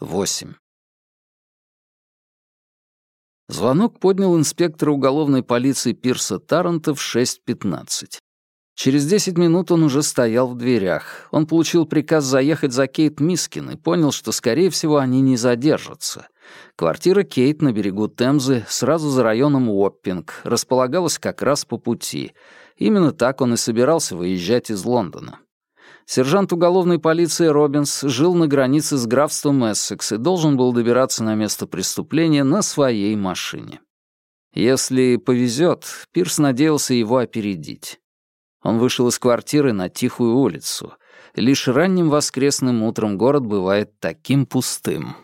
8. Звонок поднял инспектора уголовной полиции Пирса Таранта в 6.15. Через 10 минут он уже стоял в дверях. Он получил приказ заехать за Кейт Мискин и понял, что, скорее всего, они не задержатся. Квартира Кейт на берегу Темзы, сразу за районом Уоппинг, располагалась как раз по пути. Именно так он и собирался выезжать из Лондона. Сержант уголовной полиции Робинс жил на границе с графством Эссекс и должен был добираться на место преступления на своей машине. Если повезет, Пирс надеялся его опередить. Он вышел из квартиры на тихую улицу. Лишь ранним воскресным утром город бывает таким пустым.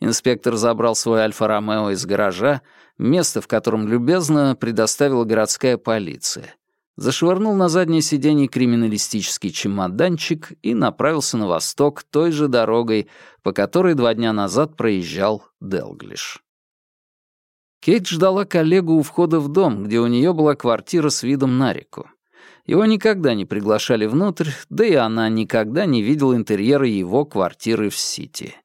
Инспектор забрал свой Альфа-Ромео из гаража, место, в котором любезно предоставила городская полиция. Зашвырнул на заднее сиденье криминалистический чемоданчик и направился на восток той же дорогой, по которой два дня назад проезжал Делглиш. Кейт ждала коллегу у входа в дом, где у нее была квартира с видом на реку. Его никогда не приглашали внутрь, да и она никогда не видела интерьера его квартиры в Сити.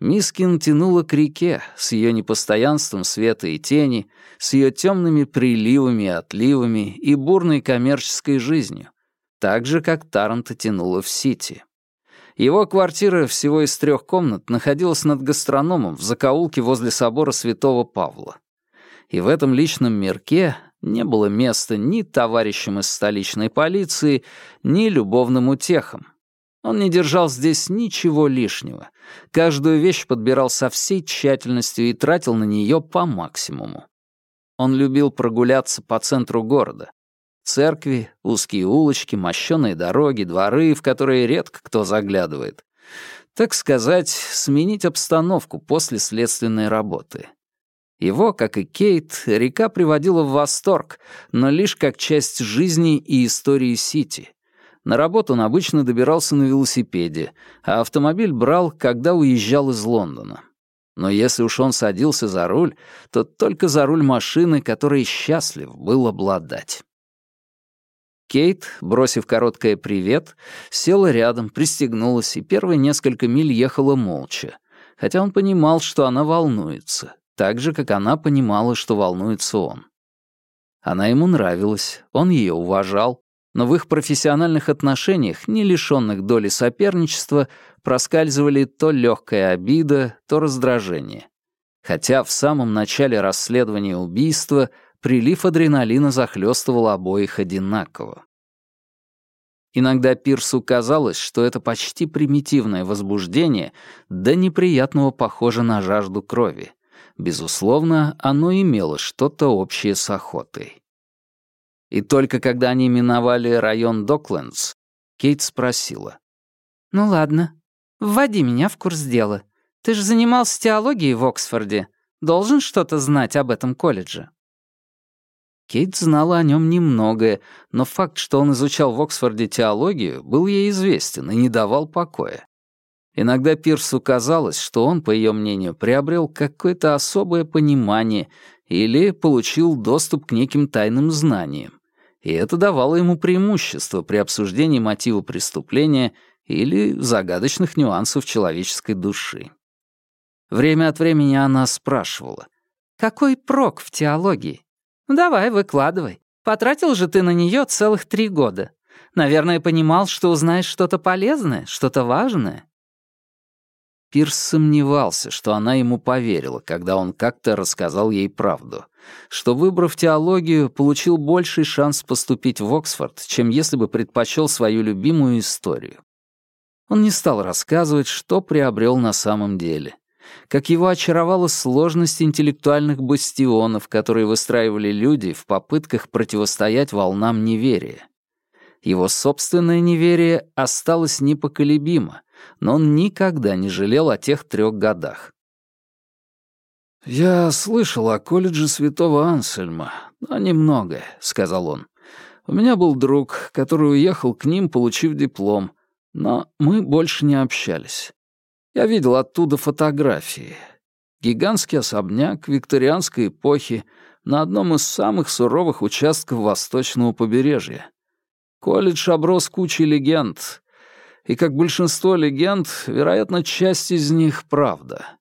Мискин тянула к реке с ее непостоянством света и тени, с ее темными приливами и отливами и бурной коммерческой жизнью, так же, как Таранта тянула в Сити. Его квартира всего из трех комнат находилась над гастрономом в закоулке возле собора Святого Павла. И в этом личном мирке не было места ни товарищам из столичной полиции, ни любовным утехам. Он не держал здесь ничего лишнего. Каждую вещь подбирал со всей тщательностью и тратил на нее по максимуму. Он любил прогуляться по центру города. Церкви, узкие улочки, мощеные дороги, дворы, в которые редко кто заглядывает. Так сказать, сменить обстановку после следственной работы. Его, как и Кейт, река приводила в восторг, но лишь как часть жизни и истории Сити. На работу он обычно добирался на велосипеде, а автомобиль брал, когда уезжал из Лондона. Но если уж он садился за руль, то только за руль машины, которой счастлив был обладать. Кейт, бросив короткое «привет», села рядом, пристегнулась и первые несколько миль ехала молча, хотя он понимал, что она волнуется так же, как она понимала, что волнуется он. Она ему нравилась, он ее уважал, но в их профессиональных отношениях, не лишенных доли соперничества, проскальзывали то легкая обида, то раздражение. Хотя в самом начале расследования убийства прилив адреналина захлестывал обоих одинаково. Иногда Пирсу казалось, что это почти примитивное возбуждение, да неприятного похоже на жажду крови. Безусловно, оно имело что-то общее с охотой. И только когда они миновали район Доклендс, Кейт спросила. «Ну ладно, вводи меня в курс дела. Ты же занимался теологией в Оксфорде. Должен что-то знать об этом колледже». Кейт знала о нем немногое, но факт, что он изучал в Оксфорде теологию, был ей известен и не давал покоя. Иногда Пирсу казалось, что он, по ее мнению, приобрел какое-то особое понимание или получил доступ к неким тайным знаниям, и это давало ему преимущество при обсуждении мотива преступления или загадочных нюансов человеческой души. Время от времени она спрашивала, «Какой прок в теологии? Давай, выкладывай. Потратил же ты на нее целых три года. Наверное, понимал, что узнаешь что-то полезное, что-то важное. Пирс сомневался, что она ему поверила, когда он как-то рассказал ей правду, что, выбрав теологию, получил больший шанс поступить в Оксфорд, чем если бы предпочел свою любимую историю. Он не стал рассказывать, что приобрел на самом деле. Как его очаровала сложность интеллектуальных бастионов, которые выстраивали люди в попытках противостоять волнам неверия. Его собственное неверие осталось непоколебимо, но он никогда не жалел о тех трех годах. «Я слышал о колледже святого Ансельма, но немного», — сказал он. «У меня был друг, который уехал к ним, получив диплом, но мы больше не общались. Я видел оттуда фотографии. Гигантский особняк викторианской эпохи на одном из самых суровых участков восточного побережья. Колледж оброс кучей легенд. И, как большинство легенд, вероятно, часть из них — правда.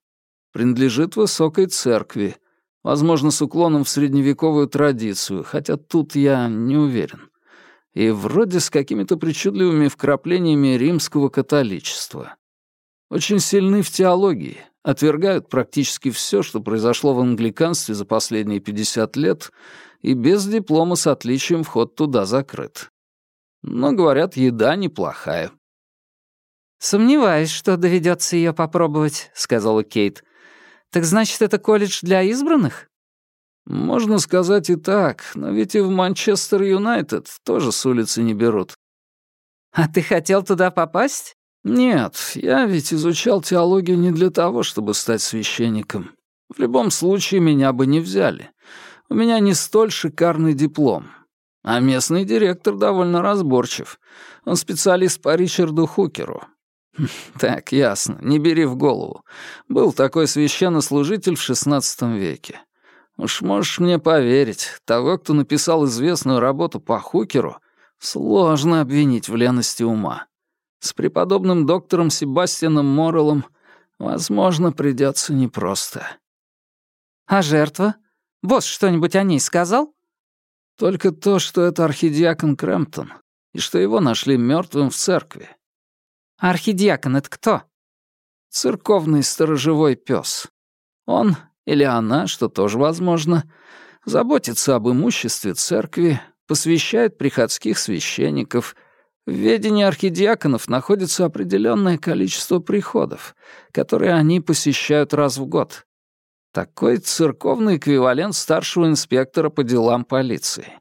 Принадлежит высокой церкви, возможно, с уклоном в средневековую традицию, хотя тут я не уверен. И вроде с какими-то причудливыми вкраплениями римского католичества. Очень сильны в теологии, отвергают практически все, что произошло в англиканстве за последние 50 лет, и без диплома с отличием вход туда закрыт. Но, говорят, еда неплохая. «Сомневаюсь, что доведется ее попробовать», — сказала Кейт. «Так значит, это колледж для избранных?» «Можно сказать и так, но ведь и в Манчестер Юнайтед тоже с улицы не берут». «А ты хотел туда попасть?» «Нет, я ведь изучал теологию не для того, чтобы стать священником. В любом случае меня бы не взяли. У меня не столь шикарный диплом. А местный директор довольно разборчив. Он специалист по Ричарду Хукеру. Так, ясно, не бери в голову. Был такой священнослужитель в XVI веке. Уж можешь мне поверить, того, кто написал известную работу по Хукеру, сложно обвинить в лености ума. С преподобным доктором Себастьяном Морреллом, возможно, придется непросто. А жертва? Босс что-нибудь о ней сказал? Только то, что это архидиакон Крэмптон, и что его нашли мертвым в церкви. Архидиакон — это кто? Церковный сторожевой пес. Он или она, что тоже возможно, заботится об имуществе церкви, посвящает приходских священников — в ведении архидиаконов находится определенное количество приходов, которые они посещают раз в год. Такой церковный эквивалент старшего инспектора по делам полиции.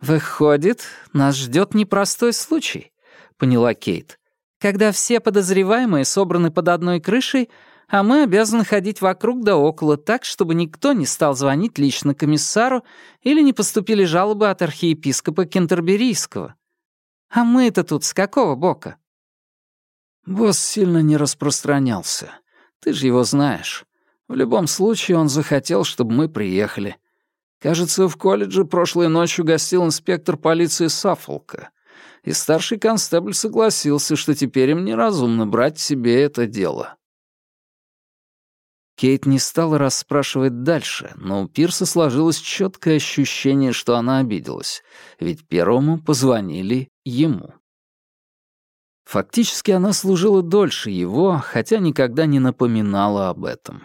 «Выходит, нас ждет непростой случай», — поняла Кейт, «когда все подозреваемые собраны под одной крышей, а мы обязаны ходить вокруг да около так, чтобы никто не стал звонить лично комиссару или не поступили жалобы от архиепископа Кентерберийского. А мы-то тут с какого бока?» Босс сильно не распространялся. Ты же его знаешь. В любом случае он захотел, чтобы мы приехали. Кажется, в колледже прошлой ночью гостил инспектор полиции Саффолка, и старший констебль согласился, что теперь им неразумно брать себе это дело. Кейт не стала расспрашивать дальше, но у Пирса сложилось четкое ощущение, что она обиделась, ведь первому позвонили ему. Фактически она служила дольше его, хотя никогда не напоминала об этом.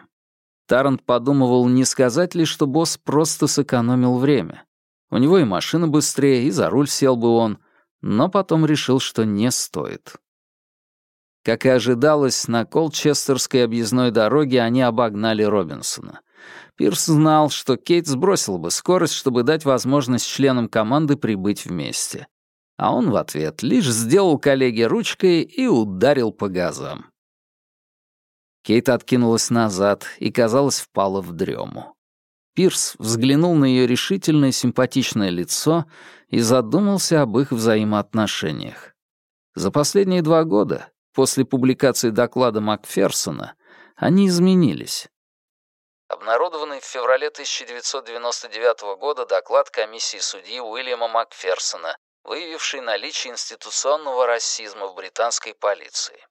Тарант подумывал, не сказать ли, что босс просто сэкономил время. У него и машина быстрее, и за руль сел бы он, но потом решил, что не стоит. Как и ожидалось, на Колчестерской объездной дороге они обогнали Робинсона. Пирс знал, что Кейт сбросил бы скорость, чтобы дать возможность членам команды прибыть вместе. А он в ответ лишь сделал коллеге ручкой и ударил по газам. Кейт откинулась назад и, казалось, впала в дрему. Пирс взглянул на ее решительное симпатичное лицо и задумался об их взаимоотношениях. За последние два года После публикации доклада Макферсона они изменились. Обнародованный в феврале 1999 года доклад комиссии судьи Уильяма Макферсона, выявивший наличие институционного расизма в британской полиции.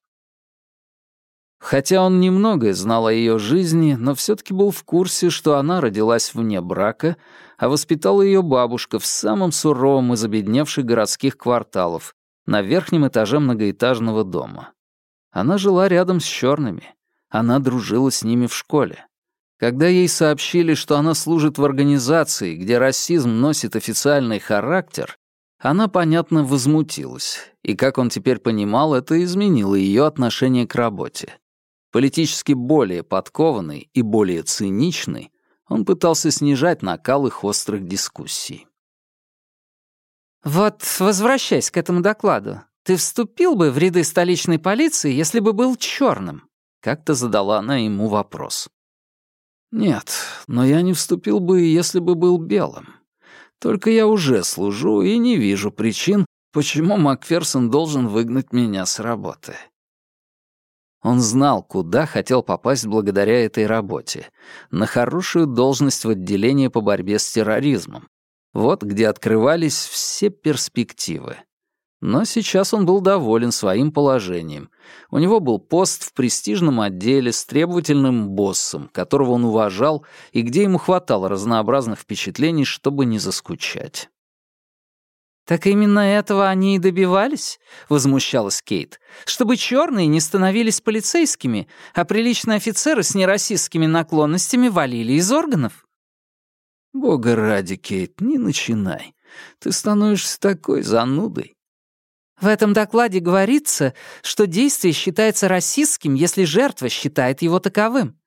Хотя он немногое знал о ее жизни, но все-таки был в курсе, что она родилась вне брака, а воспитала ее бабушка в самом суровом из обедневших городских кварталов, на верхнем этаже многоэтажного дома. Она жила рядом с черными. Она дружила с ними в школе. Когда ей сообщили, что она служит в организации, где расизм носит официальный характер, она, понятно, возмутилась, и, как он теперь понимал, это изменило ее отношение к работе. Политически более подкованный и более циничный, он пытался снижать накал их острых дискуссий. «Вот возвращаясь к этому докладу, ты вступил бы в ряды столичной полиции, если бы был черным? Как-то задала она ему вопрос. Нет, но я не вступил бы, если бы был белым. Только я уже служу и не вижу причин, почему Макферсон должен выгнать меня с работы. Он знал, куда хотел попасть благодаря этой работе. На хорошую должность в отделении по борьбе с терроризмом. Вот где открывались все перспективы. Но сейчас он был доволен своим положением. У него был пост в престижном отделе с требовательным боссом, которого он уважал и где ему хватало разнообразных впечатлений, чтобы не заскучать. «Так именно этого они и добивались?» — возмущалась Кейт. «Чтобы черные не становились полицейскими, а приличные офицеры с нерасистскими наклонностями валили из органов?» «Бога ради, Кейт, не начинай. Ты становишься такой занудой». В этом докладе говорится, что действие считается расистским, если жертва считает его таковым.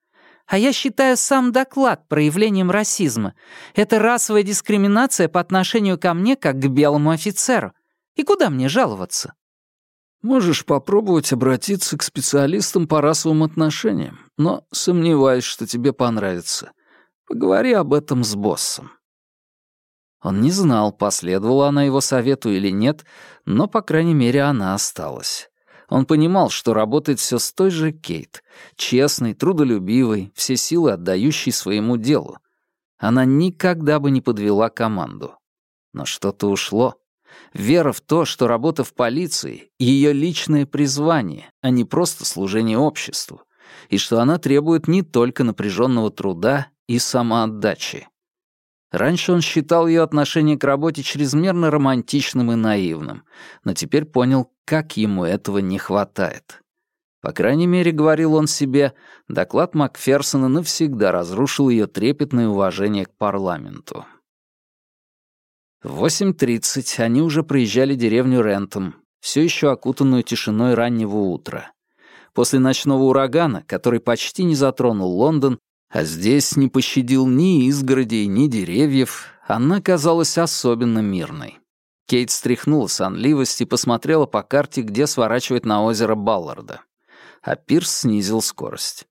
А я считаю сам доклад проявлением расизма. Это расовая дискриминация по отношению ко мне как к белому офицеру. И куда мне жаловаться? Можешь попробовать обратиться к специалистам по расовым отношениям, но сомневаюсь, что тебе понравится. Поговори об этом с боссом. Он не знал, последовала она его совету или нет, но, по крайней мере, она осталась. Он понимал, что работает все с той же Кейт, честной, трудолюбивой, все силы отдающей своему делу. Она никогда бы не подвела команду. Но что-то ушло. Вера в то, что работа в полиции — ее личное призвание, а не просто служение обществу, и что она требует не только напряженного труда и самоотдачи. Раньше он считал ее отношение к работе чрезмерно романтичным и наивным, но теперь понял, как ему этого не хватает. По крайней мере, говорил он себе, доклад Макферсона навсегда разрушил ее трепетное уважение к парламенту. В 8.30 они уже проезжали деревню Рентом, все еще окутанную тишиной раннего утра. После ночного урагана, который почти не затронул Лондон, а здесь не пощадил ни изгородей, ни деревьев, она казалась особенно мирной. Кейт стряхнула сонливость и посмотрела по карте, где сворачивает на озеро Балларда. А Пирс снизил скорость.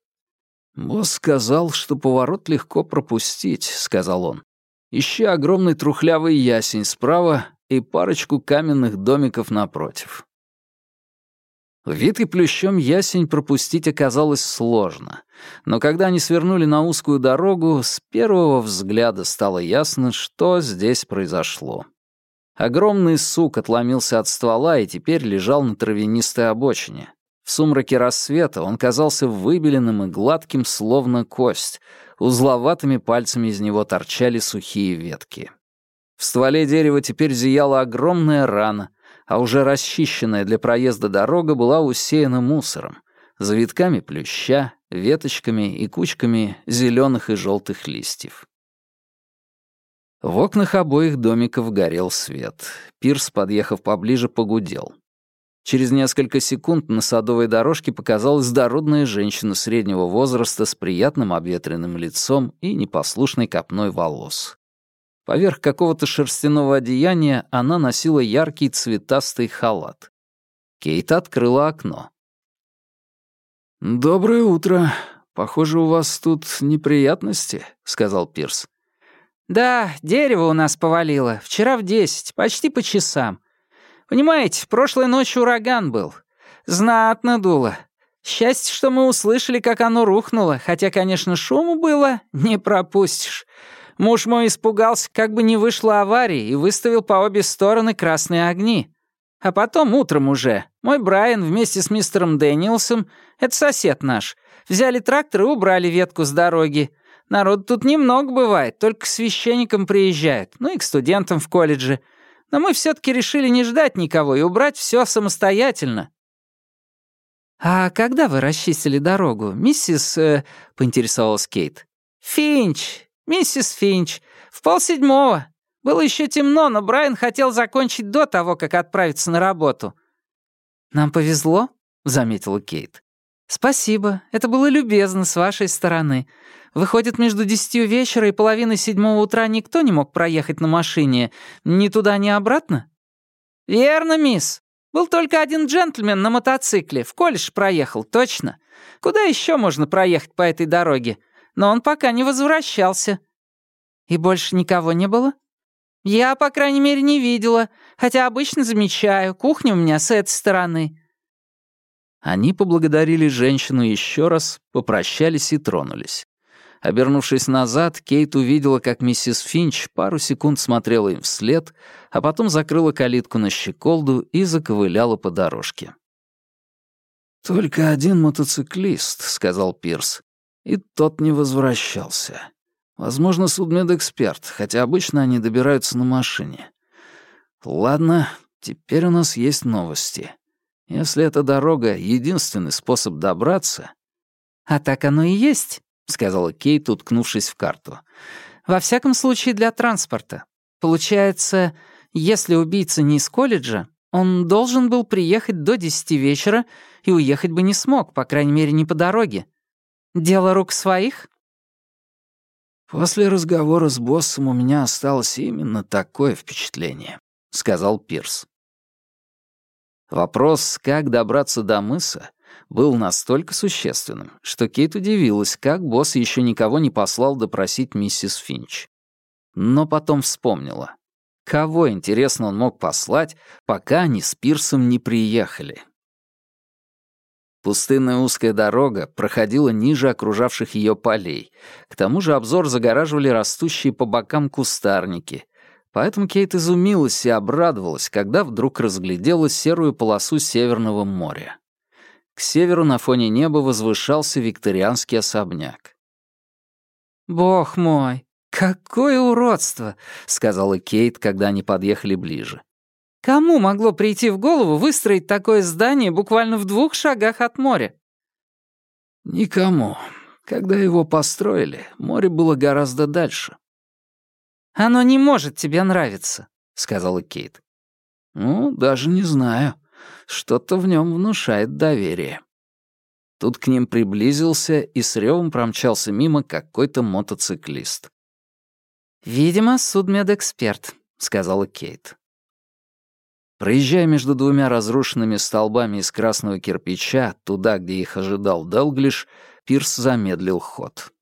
«Босс сказал, что поворот легко пропустить», — сказал он. «Ищи огромный трухлявый ясень справа и парочку каменных домиков напротив. Витый плющом ясень пропустить оказалось сложно, но когда они свернули на узкую дорогу, с первого взгляда стало ясно, что здесь произошло. Огромный сук отломился от ствола и теперь лежал на травянистой обочине. В сумраке рассвета он казался выбеленным и гладким, словно кость. Узловатыми пальцами из него торчали сухие ветки. В стволе дерева теперь зияла огромная рана, а уже расчищенная для проезда дорога была усеяна мусором, завитками плюща, веточками и кучками зеленых и желтых листьев. В окнах обоих домиков горел свет. Пирс, подъехав поближе, погудел. Через несколько секунд на садовой дорожке показалась дородная женщина среднего возраста с приятным обветренным лицом и непослушной копной волос. Поверх какого-то шерстяного одеяния она носила яркий цветастый халат. Кейт открыла окно. «Доброе утро. Похоже, у вас тут неприятности», — сказал Пирс. «Да, дерево у нас повалило. Вчера в десять, почти по часам. Понимаете, прошлой ночью ураган был. Знатно дуло. Счастье, что мы услышали, как оно рухнуло, хотя, конечно, шуму было, не пропустишь. Муж мой испугался, как бы не вышло аварии, и выставил по обе стороны красные огни. А потом, утром уже, мой Брайан вместе с мистером Дэниелсом, это сосед наш, взяли трактор и убрали ветку с дороги. Народ тут немного бывает, только к священникам приезжают, ну и к студентам в колледже. Но мы все таки решили не ждать никого и убрать все самостоятельно. «А когда вы расчистили дорогу, миссис...» э, — поинтересовалась Кейт. «Финч, «Миссис Финч, в полседьмого. Было еще темно, но Брайан хотел закончить до того, как отправиться на работу». «Нам повезло», — заметила Кейт. «Спасибо, это было любезно с вашей стороны. Выходит, между десятью вечера и половиной седьмого утра никто не мог проехать на машине ни туда, ни обратно?» «Верно, мисс. Был только один джентльмен на мотоцикле. В колледж проехал, точно. Куда еще можно проехать по этой дороге? Но он пока не возвращался». «И больше никого не было?» «Я, по крайней мере, не видела, хотя обычно замечаю, кухня у меня с этой стороны». Они поблагодарили женщину еще раз, попрощались и тронулись. Обернувшись назад, Кейт увидела, как миссис Финч пару секунд смотрела им вслед, а потом закрыла калитку на щеколду и заковыляла по дорожке. «Только один мотоциклист», — сказал Пирс, — «и тот не возвращался. Возможно, судмедэксперт, хотя обычно они добираются на машине. Ладно, теперь у нас есть новости. Если эта дорога — единственный способ добраться...» «А так оно и есть», — сказала Кейт, уткнувшись в карту. «Во всяком случае, для транспорта. Получается, если убийца не из колледжа, он должен был приехать до десяти вечера и уехать бы не смог, по крайней мере, не по дороге. Дело рук своих?» «После разговора с боссом у меня осталось именно такое впечатление», — сказал Пирс. Вопрос, как добраться до мыса, был настолько существенным, что Кейт удивилась, как босс еще никого не послал допросить миссис Финч. Но потом вспомнила. Кого, интересно, он мог послать, пока они с Пирсом не приехали? Пустынная узкая дорога проходила ниже окружавших ее полей. К тому же обзор загораживали растущие по бокам кустарники. Поэтому Кейт изумилась и обрадовалась, когда вдруг разглядела серую полосу Северного моря. К северу на фоне неба возвышался викторианский особняк. «Бог мой, какое уродство!» — сказала Кейт, когда они подъехали ближе. «Кому могло прийти в голову выстроить такое здание буквально в двух шагах от моря?» «Никому. Когда его построили, море было гораздо дальше». «Оно не может тебе нравиться», — сказала Кейт. «Ну, даже не знаю. Что-то в нем внушает доверие. Тут к ним приблизился и с ревом промчался мимо какой-то мотоциклист. «Видимо, судмедэксперт», — сказала Кейт. Проезжая между двумя разрушенными столбами из красного кирпича, туда, где их ожидал Делглиш, Пирс замедлил ход.